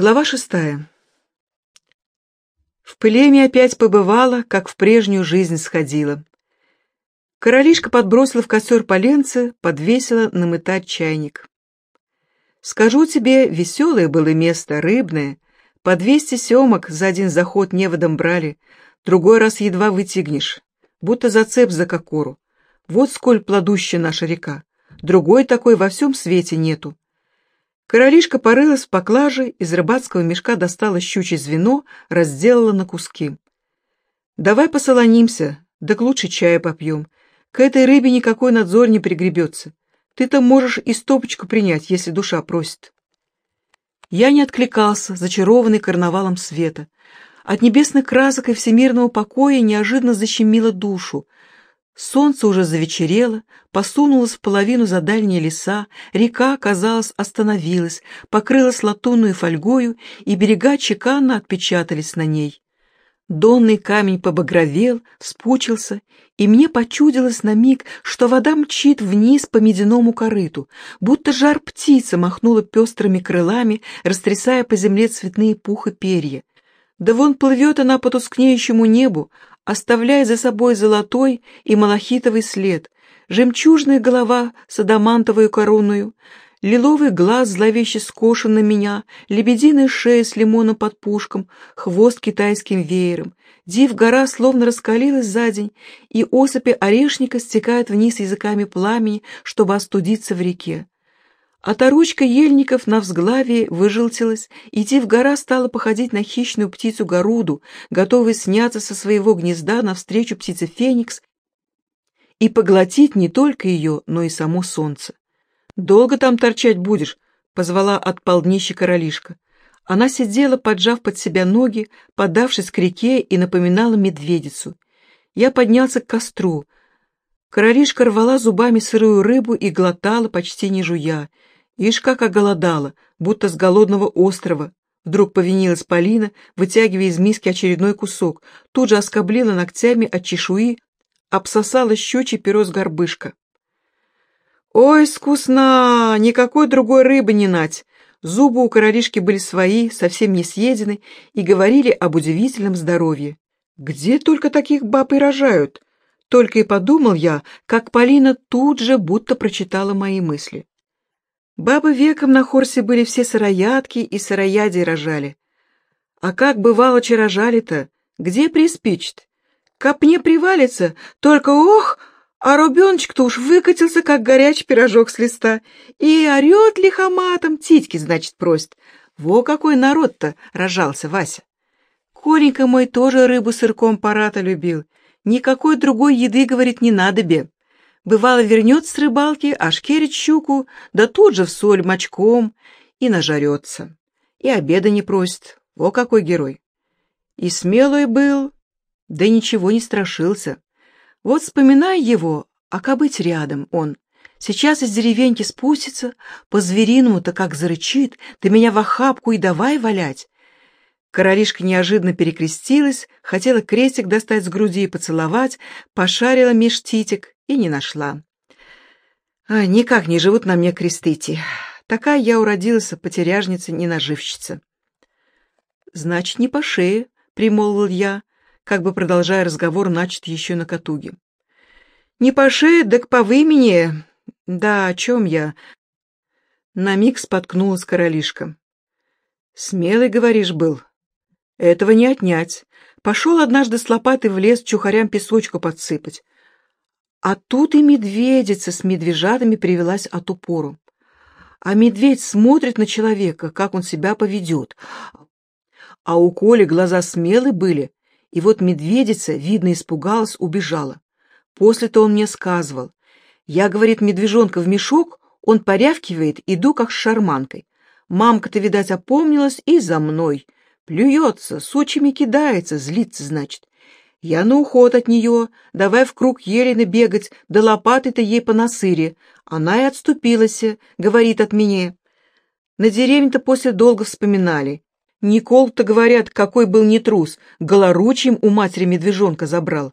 Глава шестая. В Пылеме опять побывала, как в прежнюю жизнь сходила. Королишка подбросила в костер поленце, подвесила намытать чайник. Скажу тебе, веселое было место, рыбное. По двести семок за один заход неводом брали, другой раз едва вытягнешь, будто зацеп за кокору. Вот сколь плодущая наша река. Другой такой во всем свете нету. Королишка порылась в поклаже, из рыбацкого мешка достала щучье звено, разделала на куски. «Давай посолонимся, да к лучше чая попьем. К этой рыбе никакой надзор не пригребется. Ты-то можешь и стопочку принять, если душа просит». Я не откликался, зачарованный карнавалом света. От небесных красок и всемирного покоя неожиданно защемило душу — Солнце уже завечерело, посунулось в половину за дальние леса, река, казалось, остановилась, покрылась латунную фольгою, и берега чеканно отпечатались на ней. Донный камень побагровел, вспучился, и мне почудилось на миг, что вода мчит вниз по медяному корыту, будто жар птица махнула пестрыми крылами, растрясая по земле цветные пух и перья. Да вон плывет она по тускнеющему небу, оставляя за собой золотой и малахитовый след, жемчужная голова с адамантовой короною, лиловый глаз зловеще скошен на меня, лебединая шея с лимоном под пушком, хвост китайским веером. Див гора словно раскалилась за день, и осыпи орешника стекают вниз языками пламени, чтобы остудиться в реке. А торучка ельников на взглаве выжелтилась, и Тив-гора стала походить на хищную птицу-горуду, готовую сняться со своего гнезда навстречу птице Феникс и поглотить не только ее, но и само солнце. «Долго там торчать будешь?» — позвала от полднища королишка. Она сидела, поджав под себя ноги, подавшись к реке и напоминала медведицу. Я поднялся к костру. Королишка рвала зубами сырую рыбу и глотала, почти не жуя. Ишь как оголодала, будто с голодного острова. Вдруг повинилась Полина, вытягивая из миски очередной кусок, тут же оскоблила ногтями от чешуи, обсосала щучий перо с горбышка. «Ой, вкусна! Никакой другой рыбы не нать!» Зубы у королишки были свои, совсем не съедены, и говорили об удивительном здоровье. «Где только таких баб и рожают?» Только и подумал я, как Полина тут же будто прочитала мои мысли. Бабы веком на хорсе были все сыроядки и сырояди рожали. А как бывало че рожали-то? Где приспичит? Копне привалится, только ох, а ребеночек-то уж выкатился, как горячий пирожок с листа, и орет лихоматом, титьки, значит, просит. Во какой народ-то рожался, Вася! Коленька мой тоже рыбу сырком парата любил. Никакой другой еды, говорит, не надо бе. Бывало, вернется с рыбалки, аж керит щуку, да тут же в соль мочком и нажарется. И обеда не просит. О, какой герой! И смелый был, да ничего не страшился. Вот вспоминай его, а кабыть рядом он. Сейчас из деревеньки спустится, по-звериному-то как зарычит, ты меня в охапку и давай валять. Королишка неожиданно перекрестилась, хотела крестик достать с груди и поцеловать, пошарила меж титик и не нашла. А, никак не живут на мне крестыти. Такая я уродилась, потеряжница, ненаживщица. Значит, не по шее, примолвил я, как бы продолжая разговор, начат еще на катуге. Не по шее, так по вымени. Да, о чем я? На миг споткнулась королишка. Смелый, говоришь, был. Этого не отнять. Пошел однажды с лопатой в лес чухарям песочку подсыпать. А тут и медведица с медвежатами привелась от упору. А медведь смотрит на человека, как он себя поведет. А у Коли глаза смелые были, и вот медведица, видно, испугалась, убежала. После-то он мне сказывал. Я, говорит, медвежонка в мешок, он порявкивает, иду как с шарманкой. Мамка-то, видать, опомнилась и за мной. Плюется, сучьями кидается, злится, значит. Я на уход от нее, давай в круг Елены бегать, да лопатой-то ей по насыре. Она и отступилась, говорит от меня. На деревне-то после долго вспоминали. Никол-то, говорят, какой был не трус, голоручим у матери медвежонка забрал.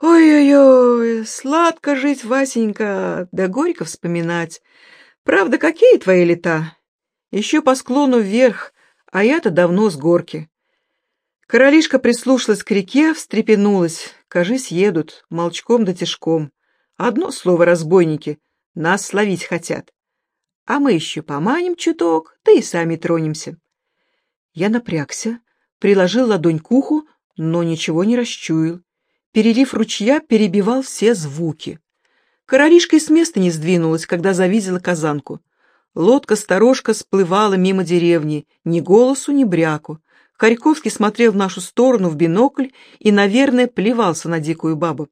Ой-ой-ой, сладко жить, Васенька, да горько вспоминать. Правда, какие твои лета? Еще по склону вверх, а я-то давно с горки. Королишка прислушалась к реке, встрепенулась. Кажись, едут, молчком да тяжком. Одно слово разбойники, нас словить хотят. А мы еще поманим чуток, да и сами тронемся. Я напрягся, приложил ладонь к уху, но ничего не расчуял. Перелив ручья перебивал все звуки. Королишка и с места не сдвинулась, когда завидела казанку. Лодка-сторожка сплывала мимо деревни, ни голосу, ни бряку. Харьковский смотрел в нашу сторону в бинокль и, наверное, плевался на дикую бабу.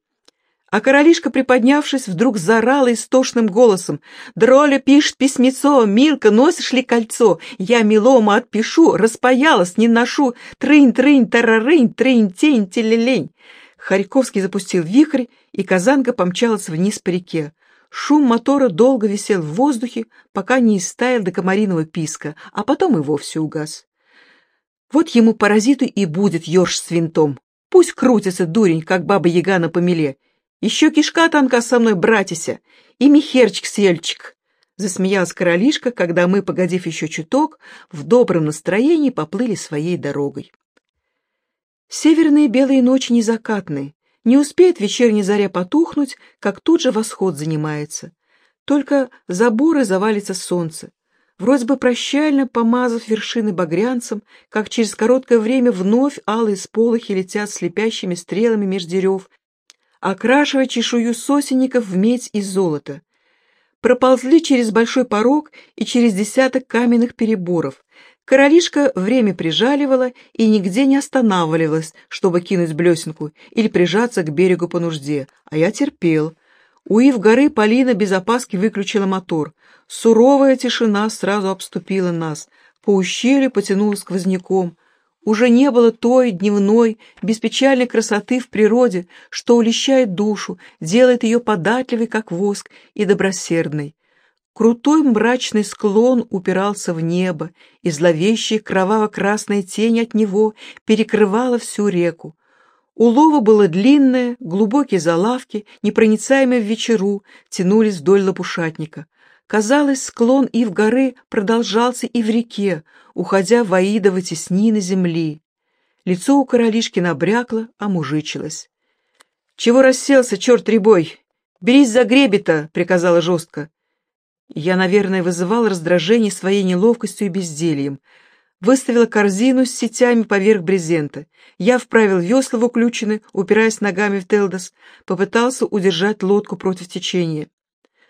А королишка, приподнявшись, вдруг заорала истошным голосом. «Дроля пишет письмецо, Милка, носишь ли кольцо? Я милома отпишу, распаялась, не ношу. Трынь-трынь, тарарынь, трынь-тень, телелень». Харьковский запустил вихрь, и казанка помчалась вниз по реке. Шум мотора долго висел в воздухе, пока не истаял до комариного писка, а потом и вовсе угас. Вот ему паразиту и будет ерш с винтом. Пусть крутится дурень, как баба-яга на помеле, еще кишка танка со мной, братися, и михерчик-сельчик. Засмеялась королишка, когда мы, погодив еще чуток, в добром настроении поплыли своей дорогой. Северные белые ночи не закатные. Не успеет вечерняя заря потухнуть, как тут же восход занимается. Только заборы завалится солнце. Вроде бы прощально помазав вершины багрянцем, как через короткое время вновь алые сполохи летят слепящими стрелами меж дерев окрашивая чешую сосенников в медь и золото. Проползли через большой порог и через десяток каменных переборов. Королишка время прижаливала и нигде не останавливалась, чтобы кинуть блесенку или прижаться к берегу по нужде, а я терпел. Уив горы, Полина без опаски выключила мотор. Суровая тишина сразу обступила нас. По ущелью потянула сквозняком. Уже не было той дневной, беспечальной красоты в природе, что улещает душу, делает ее податливой, как воск, и добросердной. Крутой мрачный склон упирался в небо, и зловещая кроваво-красная тень от него перекрывала всю реку. Улова было длинное, глубокие залавки, непроницаемые в вечеру, тянулись вдоль лопушатника. Казалось, склон Ив горы продолжался и в реке, уходя в аидово теснины земли. Лицо у королишки набрякло, омужичилось. «Чего расселся, черт ребой? Берись за гребета!» — приказала жестко. Я, наверное, вызывал раздражение своей неловкостью и бездельем. Выставила корзину с сетями поверх брезента. Я вправил весла в уключены, упираясь ногами в Телдос, попытался удержать лодку против течения.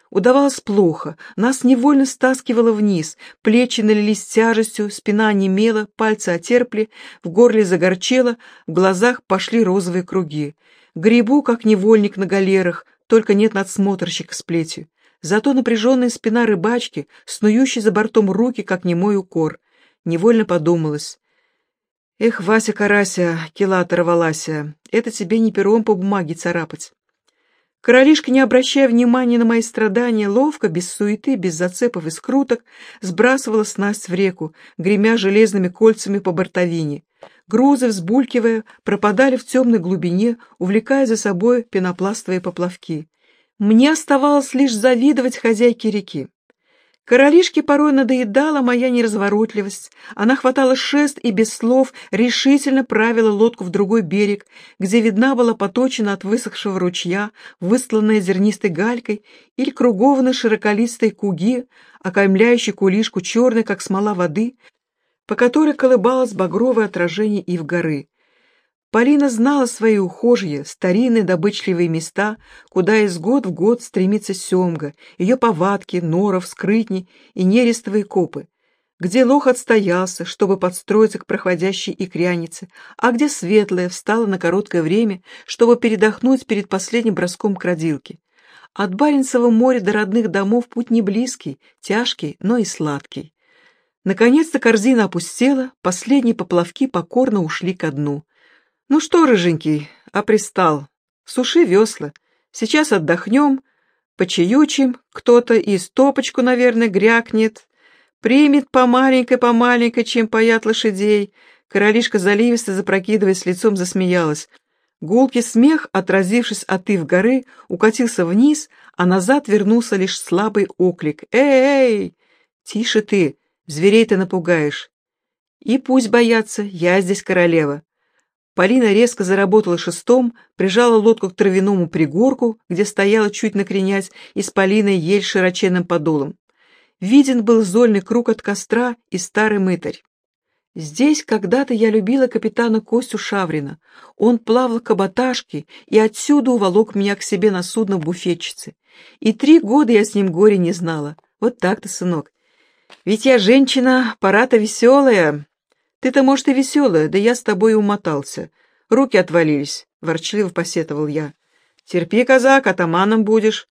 Удавалось плохо, нас невольно стаскивало вниз, плечи налились тяжестью, спина немела, пальцы отерпли, в горле загорчело, в глазах пошли розовые круги. Грибу, как невольник на галерах, только нет надсмотрщика с плетью. Зато напряженная спина рыбачки, снующий за бортом руки, как немой укор. Невольно подумалось. Эх, Вася-карася, кила оторвалася, это тебе не пером по бумаге царапать. Королишка, не обращая внимания на мои страдания, ловко, без суеты, без зацепов и скруток, сбрасывала снасть в реку, гремя железными кольцами по бортовине. Грузы, взбулькивая, пропадали в темной глубине, увлекая за собой пенопластовые поплавки. Мне оставалось лишь завидовать хозяйке реки. Королишке порой надоедала моя неразворотливость. Она хватала шест и без слов решительно правила лодку в другой берег, где видна была поточена от высохшего ручья, выстланная зернистой галькой или кругованы широколистой куги, окаймляющей кулишку черной, как смола воды, по которой колыбалось багровое отражение ив горы. Полина знала свои ухожие, старинные добычливые места, куда из год в год стремится семга, ее повадки, норов, скрытни и нерестовые копы, где лох отстоялся, чтобы подстроиться к проходящей икрянице, а где светлая встала на короткое время, чтобы передохнуть перед последним броском к родилке. От Баренцева моря до родных домов путь не близкий, тяжкий, но и сладкий. Наконец-то корзина опустела, последние поплавки покорно ушли ко дну. «Ну что, рыженький, а пристал? Суши весла. Сейчас отдохнем, почаючим, кто-то и стопочку, наверное, грякнет. Примет по маленькой, по маленькой, чем паят лошадей». Королишка заливисто, запрокидываясь лицом, засмеялась. Гулкий смех, отразившись от ив горы, укатился вниз, а назад вернулся лишь слабый оклик. «Эй, эй! Тише ты! Зверей ты напугаешь. И пусть боятся, я здесь королева. Полина резко заработала шестом, прижала лодку к травяному пригорку, где стояла чуть накренясь, исполиная ель широченным подолом. Виден был зольный круг от костра и старый мытарь. Здесь когда-то я любила капитана Костю Шаврина. Он плавал каботажки и отсюда уволок меня к себе на судно буфетчицы. И три года я с ним горе не знала. Вот так-то, сынок. Ведь я женщина, пора-то веселая. Ты-то, может, и веселая, да я с тобой умотался. Руки отвалились, — ворчливо посетовал я. Терпи, казак, атаманом будешь.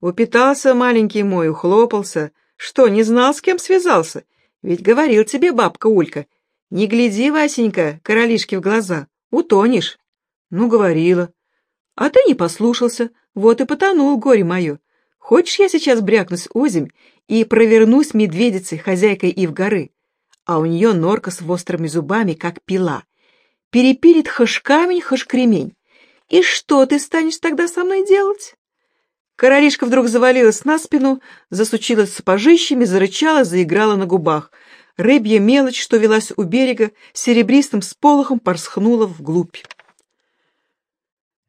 Упитался маленький мой, ухлопался. Что, не знал, с кем связался? Ведь говорил тебе бабка Улька, не гляди, Васенька, королишке в глаза, утонешь. Ну, говорила. А ты не послушался, вот и потонул горе мое. Хочешь, я сейчас брякнусь озимь и провернусь медведицей, хозяйкой Ив горы? А у нее норка с острыми зубами, как пила. Перепилит хаш камень, хаш кремень. И что ты станешь тогда со мной делать? Королишка вдруг завалилась на спину, засучилась сапожищами, зарычала, заиграла на губах — Рыбья мелочь, что велась у берега, серебристым сполохом порсхнула вглубь.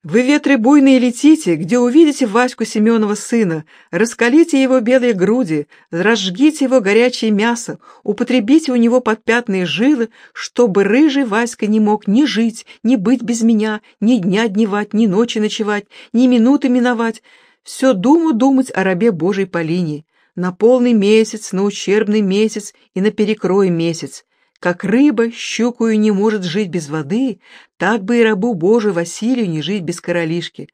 Вы, ветры буйные, летите, где увидите Ваську Семенова сына, раскалите его белые груди, разжгите его горячее мясо, употребите у него подпятные жилы, чтобы рыжий Васька не мог ни жить, ни быть без меня, ни дня дневать, ни ночи ночевать, ни минуты миновать, все думу думать о рабе Божьей Полине на полный месяц, на ущербный месяц и на перекрой месяц. Как рыба щукую не может жить без воды, так бы и рабу Божию Василию не жить без королишки.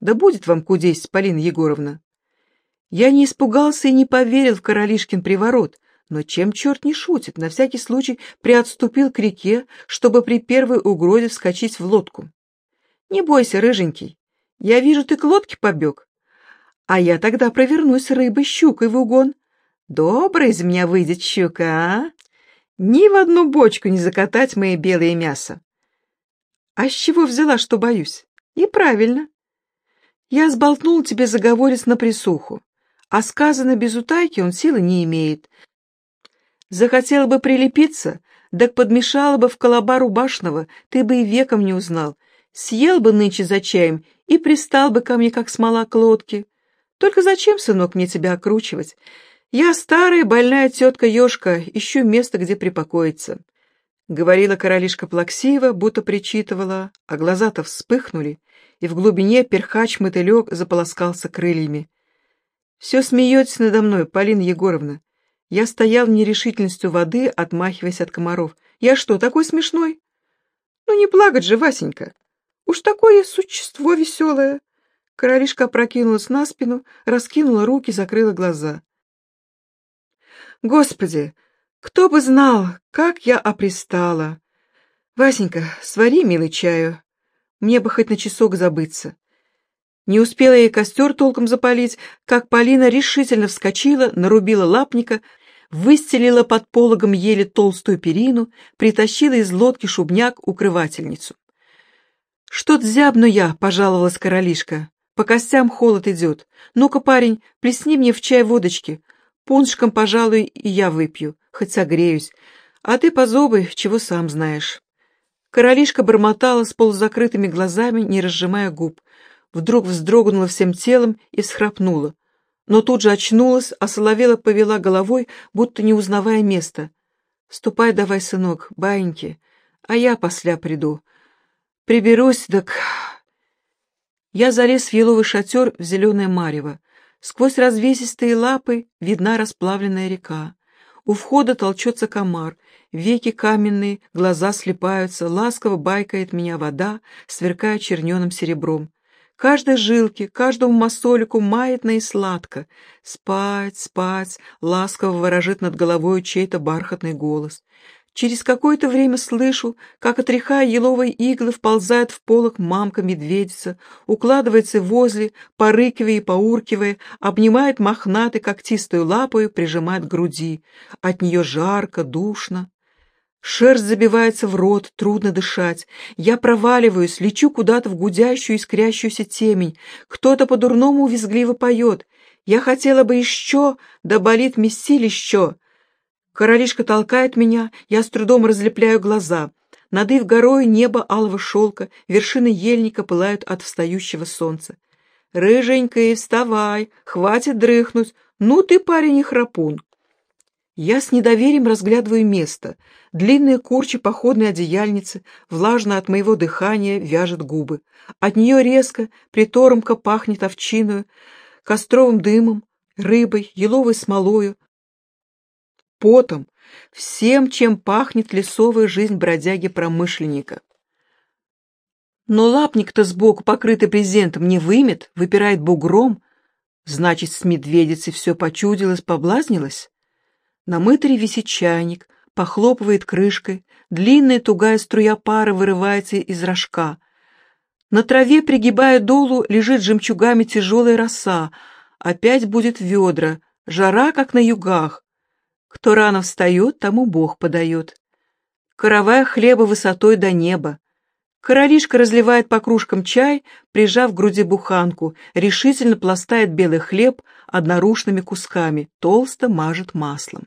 Да будет вам кудесть, Полина Егоровна. Я не испугался и не поверил в королишкин приворот, но чем черт не шутит, на всякий случай приотступил к реке, чтобы при первой угрозе вскочить в лодку. Не бойся, рыженький, я вижу, ты к лодке побег, а я тогда провернусь рыбой-щукой в угон. Добрая из меня выйдет щука, а? Ни в одну бочку не закатать мои белые мясо. А с чего взяла, что боюсь? И правильно. Я сболтнул тебе заговорец на присуху, а сказано без утайки он силы не имеет. Захотела бы прилепиться, так подмешала бы в колоба рубашного, ты бы и веком не узнал. Съел бы нынче за чаем и пристал бы ко мне, как смола к лодке. Только зачем, сынок, мне тебя окручивать? Я старая больная тетка-ешка, ищу место, где припокоиться. Говорила королишка плаксиво, будто причитывала, а глаза-то вспыхнули, и в глубине перхач-мотылек заполоскался крыльями. «Все смеетесь надо мной, Полина Егоровна. Я стоял нерешительностью воды, отмахиваясь от комаров. Я что, такой смешной? Ну не плакать же, Васенька. Уж такое существо веселое. Королишка опрокинулась на спину, раскинула руки, закрыла глаза. Господи, кто бы знал, как я опристала! Васенька, свари, милый, чаю. Мне бы хоть на часок забыться. Не успела ей костер толком запалить, как Полина решительно вскочила, нарубила лапника, выстелила под пологом еле толстую перину, притащила из лодки шубняк-укрывательницу. «Что-то зябну я», — пожаловалась королишка. По костям холод идет. Ну-ка, парень, плесни мне в чай водочки. Пуншком, пожалуй, и я выпью, хоть согреюсь. А ты позобы, чего сам знаешь. Королишка бормотала с полузакрытыми глазами, не разжимая губ. Вдруг вздрогнула всем телом и всхрапнула. Но тут же очнулась, а Соловела повела головой, будто не узнавая места. «Ступай давай, сынок, баиньки, а я после приду. Приберусь, так я залез в еловый шатер в зеленое марево. Сквозь развесистые лапы видна расплавленная река. У входа толчется комар, веки каменные, глаза слепаются, ласково байкает меня вода, сверкая черненым серебром. Каждой жилке, каждому масолику маятно и сладко. Спать, спать, ласково ворожит над головой чей-то бархатный голос. Через какое-то время слышу, как, отряхая еловые иглы, вползает в полок мамка-медведица, укладывается возле, порыкивая и поуркивая, обнимает мохнатой когтистую лапою, прижимает к груди. От нее жарко, душно. Шерсть забивается в рот, трудно дышать. Я проваливаюсь, лечу куда-то в гудящую, искрящуюся темень. Кто-то по-дурному визгливо поет. Я хотела бы еще, да болит месилище. Королишка толкает меня, я с трудом разлепляю глаза. Над их горой небо алого шелка, вершины ельника пылают от встающего солнца. «Рыженькая, вставай, хватит дрыхнуть, ну ты, парень, и храпун». Я с недоверием разглядываю место. Длинная курча походной одеяльницы, влажно от моего дыхания, вяжет губы. От нее резко, притормко пахнет овчиною, костровым дымом, рыбой, еловой смолою, потом, всем, чем пахнет лесовая жизнь бродяги-промышленника. Но лапник-то сбоку, покрытый презентом, не вымет, выпирает бугром. Значит, с медведицей все почудилось, поблазнилось? На мытаре висит чайник, похлопывает крышкой, длинная тугая струя пара вырывается из рожка. На траве, пригибая долу, лежит жемчугами тяжелая роса. Опять будет ведра, жара, как на югах. Кто рано встает, тому Бог подает. Коровая хлеба высотой до неба. Королишка разливает по кружкам чай, прижав к груди буханку, решительно пластает белый хлеб однорушными кусками, толсто мажет маслом.